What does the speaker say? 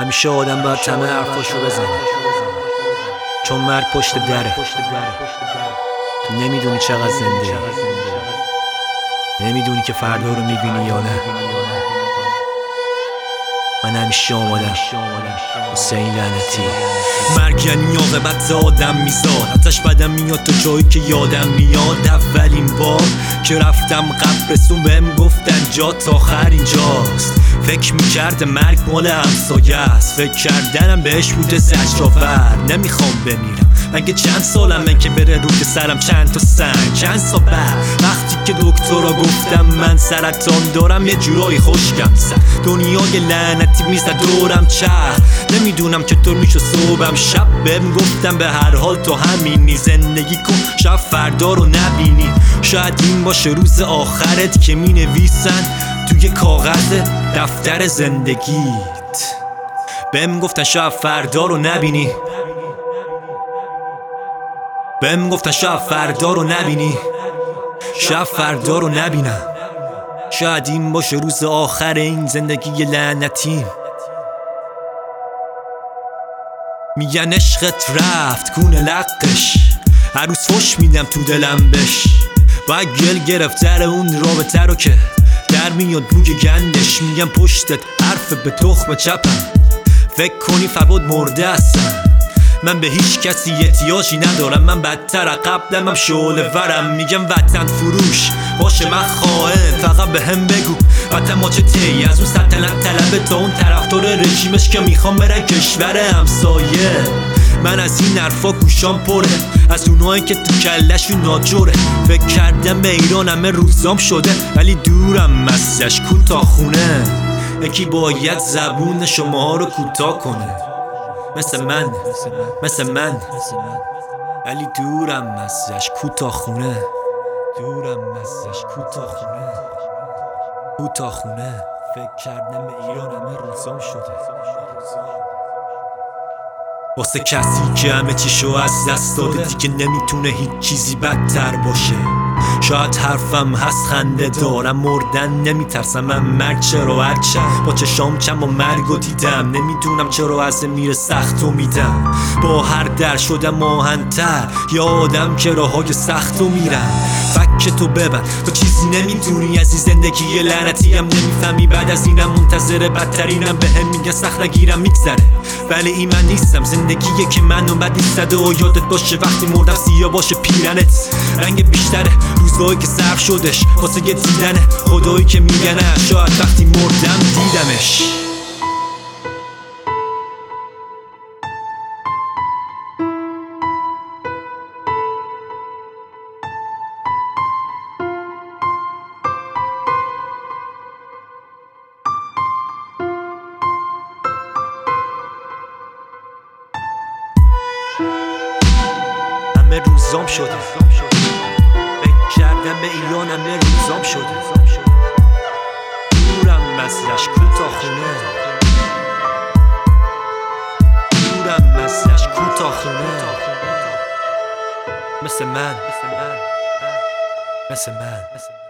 همیشه آدم باید تمه حرفاشو بزنه. چون مرگ پشت دره. تو نمی‌دونی چقدر زنده. نمی‌دونی که فردا رو می‌بینی یا نه. من همیشه آمادم. حسین لعنتی. مرگ یعنی عاقبت آدم میزاد. ازش بدم میاد تا جایی که یادم میاد. اولین بار که رفتم قبرستون بهم گفتن جا تا آخر اینجاست. فکر می‌کرده مرگ مال همسایه است. فکر کردنم بهش بوده زجرآور. نمی‌خوام بمیرم. مگه چند سالمه که بره رو که سرم چند تا سنگ؟ چند سال بعد وقتی که دکترا گفتم من سرطان دارم یه جورایی خوشگم زد. دنیای لعنتی می‌زد دورم چرخ. نمی‌دونم چطور میشه صبحم شب بهم گفتم به هر حال تو همینی. زندگی کن شب فردا رو نبینی. شاید این باشه روز آخرت که می نویسن توی کاغذ دفتر زندگیت. بهم گفتن شب فردا رو نبینی. بهم گفتن شب فردا رو نبینی. شب فردا رو نبینم. شاید این باشه روز آخر این زندگی لعنتیم. میگن عشقت رفت کون لقش. عروس فش میدم تو دلم بش باید گل گرفتر اون رابطه رو که در میاد بوی گندش میگم پشتت حرف به تخم چپم. فکر کنی فرباد مرده هستم. من به هیچ کسی احتیاجی ندارم. من بدتر قبلم هم شعله ورم. میگم وطن فروش باشه من خواهد فقط به هم بگو وطن ما چه تی از اون سلطنت طلبه تا اون طرفدار رژیمش که می‌خوام برن کشور همسایه. من از این حرفا گوشام پره. از اونایی که تو کلشون ناجوره. فکر کردم به ایران همه روزام شده. ولی دورم مسیش کوتاه خونه. یکی باید زبون شما رو کوتاه کنه. مثل من. مثل من. ولی دورم ازش کوتاه خونه. دورم ازش کوتاه خونه. کوتاه خونه. فکر کردم به ایران همه روزام شده. واسه کسی که همه چیشو از دست داده دیگه نمی‌تونه هیچ چیزی بدتر باشه. شاید حرفم هست خنده دارم مردن نمیترسم. من مرگ چرا هرچم با چشام چم و مرگ دیدم. نمی‌دونم چرا از میره سخت و میدم. با هر در شدم آهنتر. یا آدم که راه های سخت و میرم. فک تو ببند. تو چیزی نمی‌دونی از این زندگی لعنتی هم نمی‌فهمی. بعد از اینم منتظر بدترینم. به هم میگه سخت نگیرم. میگذره. ولی این من نیستم. زندگیه که من اومد نیستده و یادت باشه وقتی مردم سیاه باشه پیرنت. رنگ بیشتره. روزایی که صرف شدش واسه یه دیدنه خدایی که میگنه. شاید وقتی مردم دیدمش. همه روزام شده. شده. دورم ازش کوتاه خونه؟ دورم ازش کوتاه خونه؟ مثل من. مثل من.